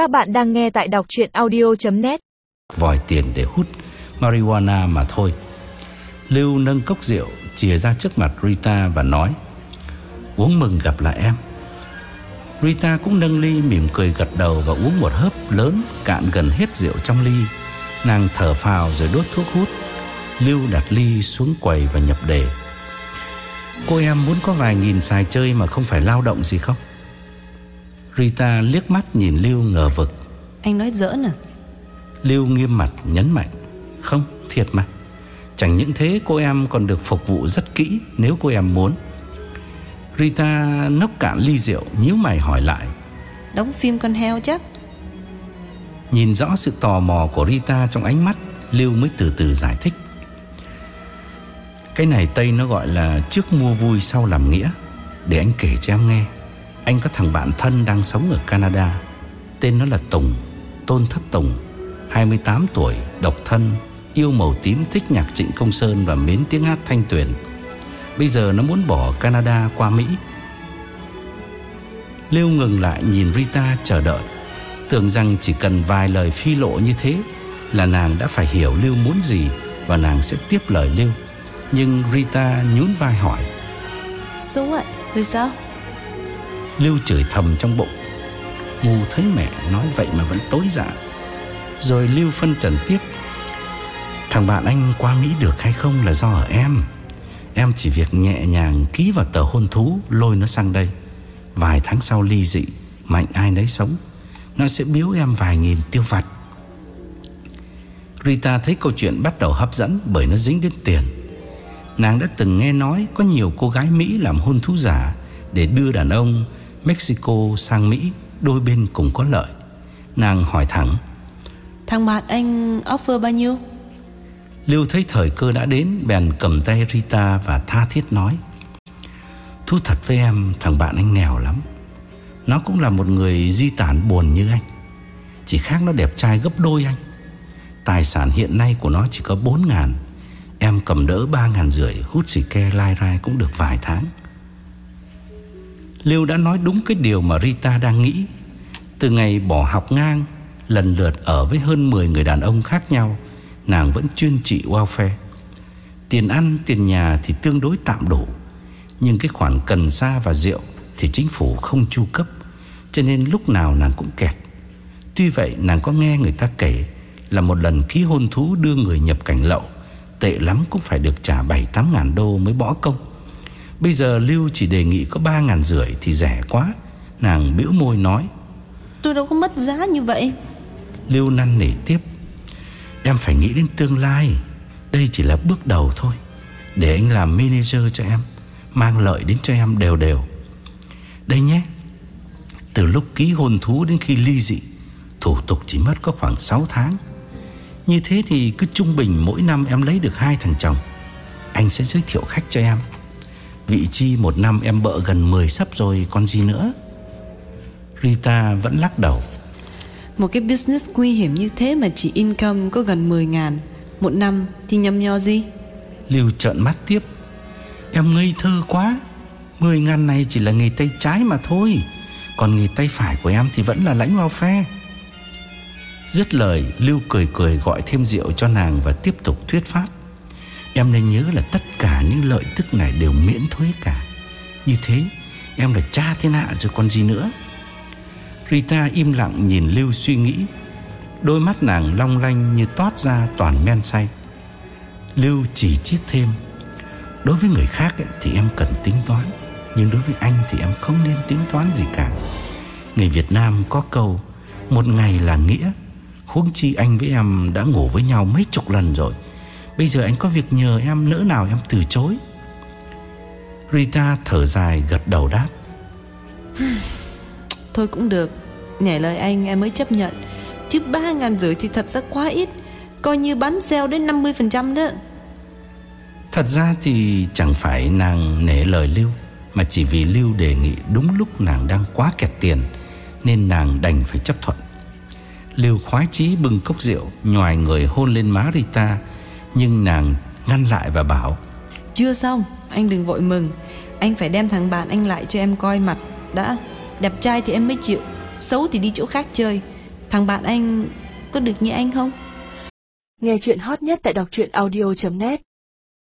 Các bạn đang nghe tại đọc chuyện audio.net Vòi tiền để hút marijuana mà thôi. Lưu nâng cốc rượu, Chìa ra trước mặt Rita và nói, Uống mừng gặp lại em. Rita cũng nâng ly, mỉm cười gật đầu Và uống một hớp lớn Cạn gần hết rượu trong ly. Nàng thở phào rồi đốt thuốc hút. Lưu đặt ly xuống quầy và nhập đề. Cô em muốn có vài nghìn xài chơi Mà không phải lao động gì không? Rita liếc mắt nhìn Lưu ngờ vực. Anh nói giỡn à? Lưu nghiêm mặt nhấn mạnh Không thiệt mà. Chẳng những thế cô em còn được phục vụ rất kỹ Nếu cô em muốn. Rita nốc cạn ly rượu nhíu mày hỏi lại. Đóng phim con heo chắc. Nhìn rõ sự tò mò của Rita trong ánh mắt Lưu mới từ từ giải thích. Cái này Tây nó gọi là Trước mua vui sau làm nghĩa Để anh kể cho em nghe anh có thằng bạn thân đang sống ở Canada Tên nó là Tùng Tôn Thất Tùng 28 tuổi, độc thân Yêu màu tím, thích nhạc trịnh công sơn Và mến tiếng hát thanh tuyền Bây giờ nó muốn bỏ Canada qua Mỹ Lưu ngừng lại nhìn Rita chờ đợi Tưởng rằng chỉ cần vài lời phi lộ như thế Là nàng đã phải hiểu Lưu muốn gì Và nàng sẽ tiếp lời Lưu Nhưng Rita nhún vai hỏi So what? Rồi sao? Lưu chửi thầm trong bụng. Ngu thấy mẹ nói vậy mà vẫn tối dạ. Rồi Lưu phân trần tiếp. Thằng bạn anh qua Mỹ được hay không là do ở em. Em chỉ việc nhẹ nhàng ký vào tờ hôn thú, Lôi nó sang đây. Vài tháng sau ly dị Mạnh ai nấy sống, Nó sẽ biếu em vài nghìn tiêu vặt. Rita thấy câu chuyện bắt đầu hấp dẫn Bởi nó dính đến tiền. Nàng đã từng nghe nói Có nhiều cô gái Mỹ làm hôn thú giả Để đưa đàn ông Mexico sang Mỹ Đôi bên cùng có lợi. Nàng hỏi thẳng Thằng bạn anh offer bao nhiêu? Lưu thấy thời cơ đã đến Bèn cầm tay Rita và tha thiết nói Thú thật với em Thằng bạn anh nghèo lắm. Nó cũng là một người di tản buồn như anh. Chỉ khác nó đẹp trai gấp đôi anh. Tài sản hiện nay của nó chỉ có 4 ngàn. Em cầm đỡ 3 ngàn rưỡi Hút xì ke lai rai cũng được vài tháng Lưu đã nói đúng cái điều mà Rita đang nghĩ. Từ ngày bỏ học ngang Lần lượt ở với hơn 10 người đàn ông khác nhau Nàng vẫn chuyên trị welfare Tiền ăn, tiền nhà thì tương đối tạm đủ Nhưng cái khoản cần sa và rượu Thì chính phủ không chu cấp Cho nên lúc nào nàng cũng kẹt. Tuy vậy nàng có nghe người ta kể Là một lần ký hôn thú đưa người nhập cảnh lậu Tệ lắm cũng phải được trả 7-8 ngàn đô mới bỏ công. Bây giờ Lưu chỉ đề nghị có 3 ngàn rưỡi thì rẻ quá. Nàng biểu môi nói. Tôi đâu có mất giá như vậy. Lưu năn nỉ tiếp. Em phải nghĩ đến tương lai. Đây chỉ là bước đầu thôi. Để anh làm manager cho em Mang lợi đến cho em đều đều. Đây nhé. Từ lúc ký hôn thú đến khi ly dị Thủ tục chỉ mất có khoảng 6 tháng. Như thế thì cứ trung bình mỗi năm em lấy được hai thằng chồng. Anh sẽ giới thiệu khách cho em Vị chi một năm em bợ gần 10 sắp rồi còn gì nữa? Rita vẫn lắc đầu. Một cái business nguy hiểm như thế mà chỉ income có gần 10 ngàn Một năm thì nhầm nho gì? Lưu trợn mắt tiếp. Em ngây thơ quá. 10 ngàn này chỉ là nghề tay trái mà thôi. Còn nghề tay phải của em thì vẫn là lãnh vào phe. Dứt lời Lưu cười cười gọi thêm rượu cho nàng Và tiếp tục thuyết pháp. Em nên nhớ là tất cả những lợi tức này đều miễn thuế cả. Như thế Em là cha thiên hạ rồi còn gì nữa? Rita im lặng nhìn Lưu suy nghĩ. Đôi mắt nàng long lanh như toát ra toàn men say. Lưu chỉ chiết thêm. Đối với người khác ấy, thì em cần tính toán Nhưng đối với anh thì em không nên tính toán gì cả. Người Việt Nam có câu Một ngày là nghĩa. Huống chi anh với em đã ngủ với nhau mấy chục lần rồi. Bây giờ anh có việc nhờ em nỡ nào em từ chối. Rita thở dài gật đầu đáp. Thôi cũng được Nhảy lời anh em mới chấp nhận. Chứ ba ngàn rưỡi thì thật ra quá ít Coi như bán sale đến 50% đó. Thật ra thì chẳng phải nàng nể lời Lưu Mà chỉ vì Lưu đề nghị đúng lúc nàng đang quá kẹt tiền Nên nàng đành phải chấp thuận. Lưu khoái chí bưng cốc rượu Nhòi người hôn lên má Rita Nhưng nàng ngăn lại và bảo Chưa xong Anh đừng vội mừng. Anh phải đem thằng bạn anh lại cho em coi mặt. Đã Đẹp trai thì em mới chịu Xấu thì đi chỗ khác chơi. Thằng bạn anh có được như anh không? Nghe chuyện hot nhất tại đọc truyện audio.net